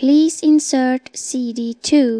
Please insert CD two.